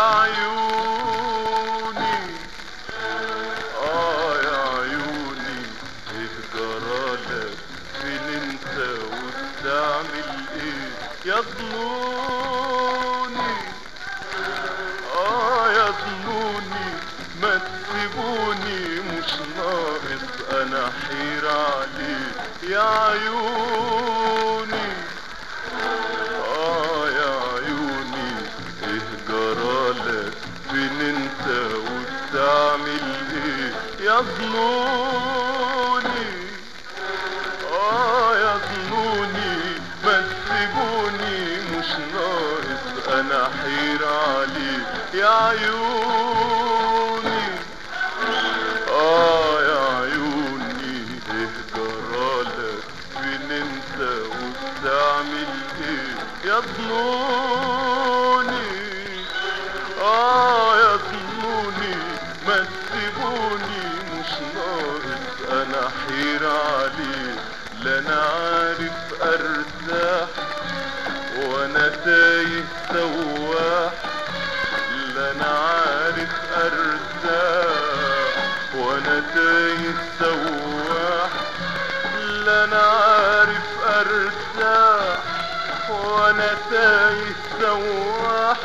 عيوني آه يا عيوني إيه جرالك فين انت وبتعمل إيه يا ظنوني آه يا ظنوني ما تسيبوني مش ناقص أنا حير عليه يا عيوني أنت وبتعمل إيه يا ظنوني آه يا ظنوني ما تسيبوني مش ناقص أنا حير عليه يا عيوني. آه يا عيوني إيه جرالك؟ فين أنت وبتعمل إيه يا ظنوني وأنا تايه سواح لا أنا عارف أرتاح. وأنا تايه سواح لا أنا عارف أرتاح. وأنا تايه سواح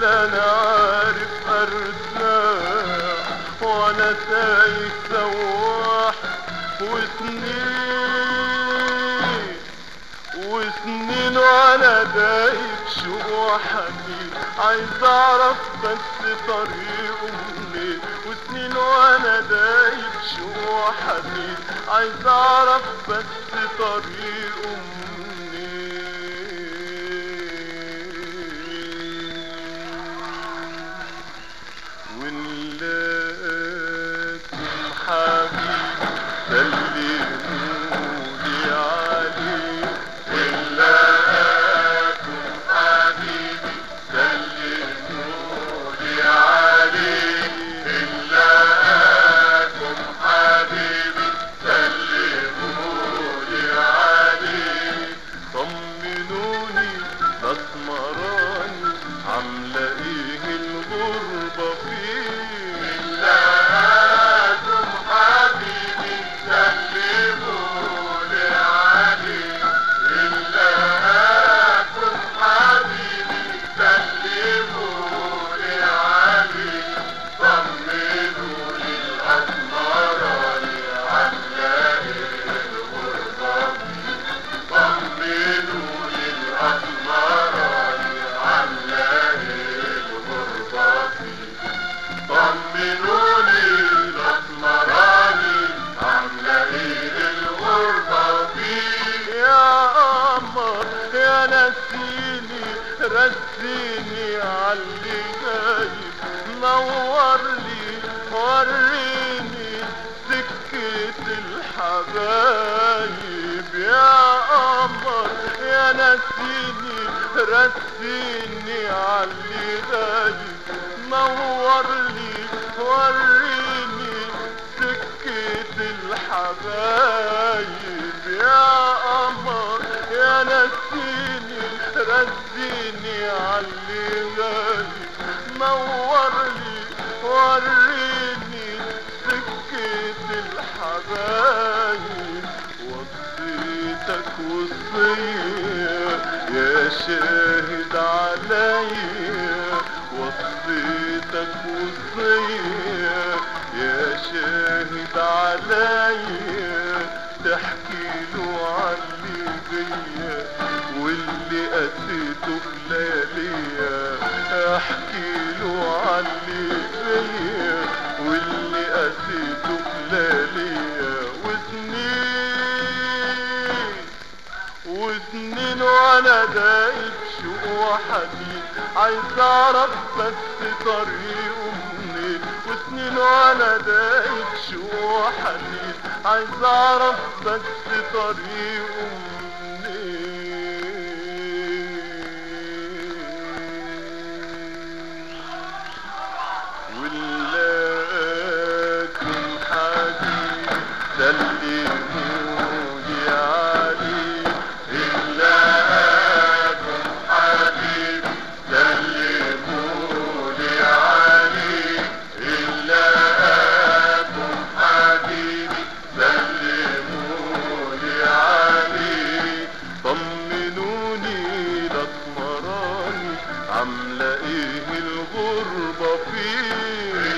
لا أنا عارف أرتاح. وأنا تايه وأنا دايب شوق وحنين عايز أعرف بس طريقه منين وسنين وأنا دايب شوق وحنين عايز أعرف بس طريقه منين ونلاقيكم حبيبي الغربه فيه نسيني رسيني عاللي جاي. نور لي وريني سكة الحبايب. يا قمر يا نسيني رسيني عاللي غايب نور لي وريني سكة الحبايب. يا وريني سكة الحبايب وصيتك وصية يا شاهد عليا وصيتك وصية يا شاهد عليا تحكي له عني بيا واللي قسيته في لياليا. احكي في لياليا وسنين وسنين وأنا دايب شوق وحنين عايز اعرف بس طريقه منين وسنين وأنا دايب شوق وحنين عايز اعرف بس طريقه منين ولكن عاملة إيه الغربة فين